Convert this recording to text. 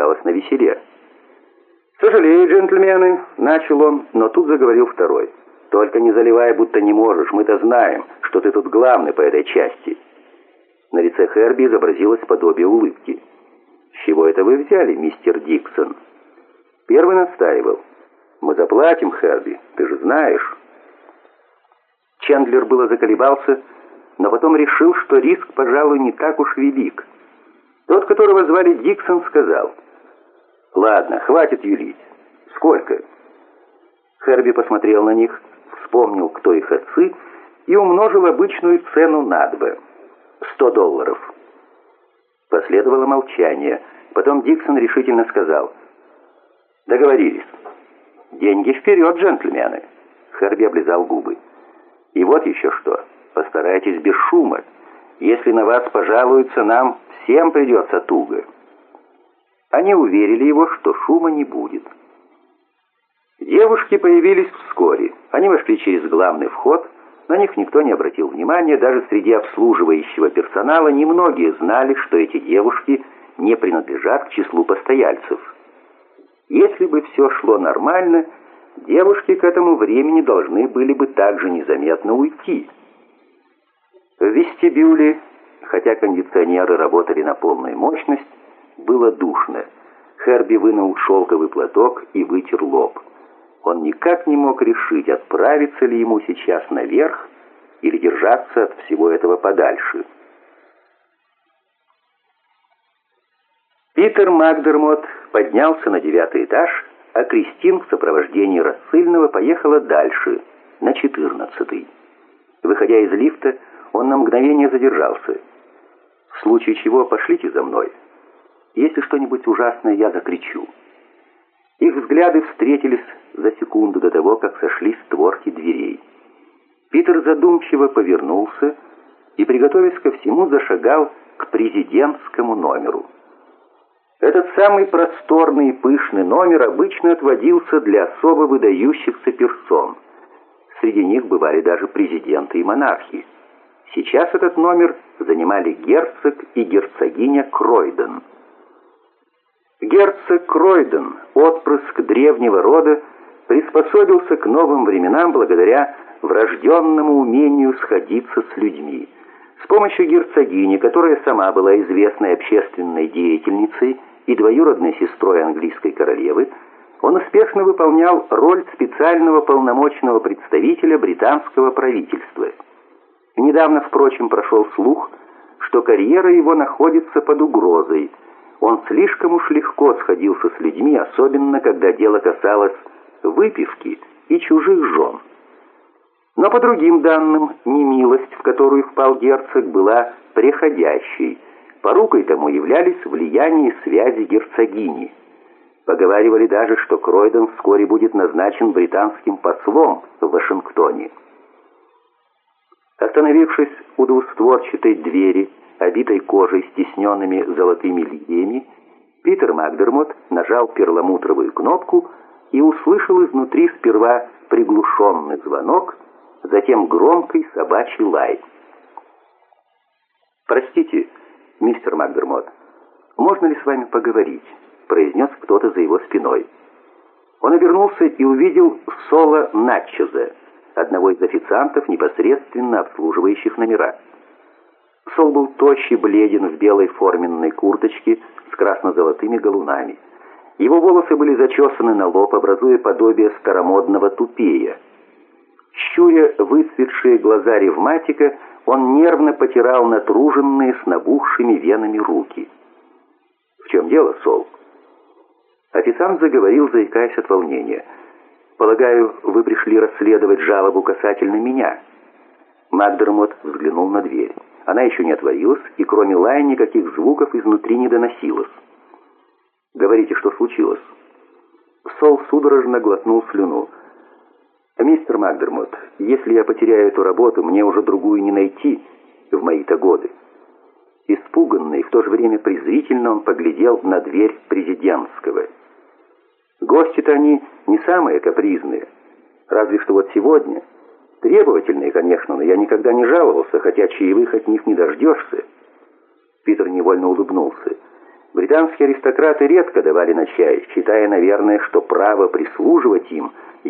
оказалась на веселе. «Сожалею, джентльмены», — начал он, но тут заговорил второй. «Только не заливай, будто не можешь, мы-то знаем, что ты тут главный по этой части». На лице Херби изобразилось подобие улыбки. «С чего это вы взяли, мистер Диксон?» Первый настаивал. «Мы заплатим, Херби, ты же знаешь». Чендлер было заколебался, но потом решил, что риск, пожалуй, не так уж велик. Тот, которого звали Диксон, сказал, «Ладно, хватит юлить. Сколько?» Херби посмотрел на них, вспомнил, кто их отцы, и умножил обычную цену на два. Сто долларов. Последовало молчание. Потом Диксон решительно сказал, «Договорились. Деньги вперед, джентльмены!» Херби облизал губы. И вот еще что. Постарайтесь без шума. Если на вас пожалуются, нам всем придется туго». Они уверили его, что шума не будет. Девушки появились вскоре. Они вошли через главный вход. На них никто не обратил внимания. Даже среди обслуживающего персонала немногие знали, что эти девушки не принадлежат к числу постояльцев. Если бы все шло нормально, девушки к этому времени должны были бы также незаметно уйти. В вестибюле, хотя кондиционеры работали на полную мощность, было душно. Херби вынул шелковый платок и вытер лоб. Он никак не мог решить, отправиться ли ему сейчас наверх или держаться от всего этого подальше. Питер Макдермот поднялся на девятый этаж а Кристин в сопровождении рассыльного поехала дальше, на четырнадцатый. Выходя из лифта, он на мгновение задержался. В случае чего пошлите за мной. Если что-нибудь ужасное, я закричу. Их взгляды встретились за секунду до того, как сошли створки дверей. Питер задумчиво повернулся и, приготовясь ко всему, зашагал к президентскому номеру. Этот самый просторный и пышный номер обычно отводился для особо выдающихся персон. Среди них бывали даже президенты и монархи. Сейчас этот номер занимали герцог и герцогиня Кройден. Герцог Кройден, отпрыск древнего рода, приспособился к новым временам благодаря врожденному умению сходиться с людьми. С помощью герцогини, которая сама была известной общественной деятельницей, и двоюродной сестрой английской королевы, он успешно выполнял роль специального полномочного представителя британского правительства. Недавно, впрочем, прошел слух, что карьера его находится под угрозой. Он слишком уж легко сходился с людьми, особенно когда дело касалось выпивки и чужих жен. Но по другим данным, немилость, в которую впал герцог, была преходящей – Порукой тому являлись влияние и связи герцогини. Поговаривали даже, что Кройден вскоре будет назначен британским послом в Вашингтоне. Остановившись у двустворчатой двери, обитой кожей с тисненными золотыми линиями, Питер Макдермот нажал перламутровую кнопку и услышал изнутри сперва приглушенный звонок, затем громкий собачий лай. «Простите», «Мистер Макдермот, можно ли с вами поговорить?» произнес кто-то за его спиной. Он обернулся и увидел Соло Натчеза, одного из официантов, непосредственно обслуживающих номера. Сол был тощий, бледен в белой форменной курточке с красно-золотыми галунами. Его волосы были зачесаны на лоб, образуя подобие старомодного тупея. Щуря выцветшие глаза ревматика, он нервно потирал натруженные с набухшими венами руки. «В чем дело, Сол?» Официант заговорил, заикаясь от волнения. «Полагаю, вы пришли расследовать жалобу касательно меня». Макдермот взглянул на дверь. Она еще не отворилась, и кроме лая никаких звуков изнутри не доносилось. «Говорите, что случилось?» Сол судорожно глотнул слюну. «Мистер Макдермот, если я потеряю эту работу, мне уже другую не найти в мои-то годы». Испуганный, в то же время презрительно он поглядел на дверь президентского. Гости-то они не самые капризные. Разве что вот сегодня. Требовательные, конечно, но я никогда не жаловался, хотя чаевых от них не дождешься. Питер невольно улыбнулся. Британские аристократы редко давали на чай, считая, наверное, что право прислуживать им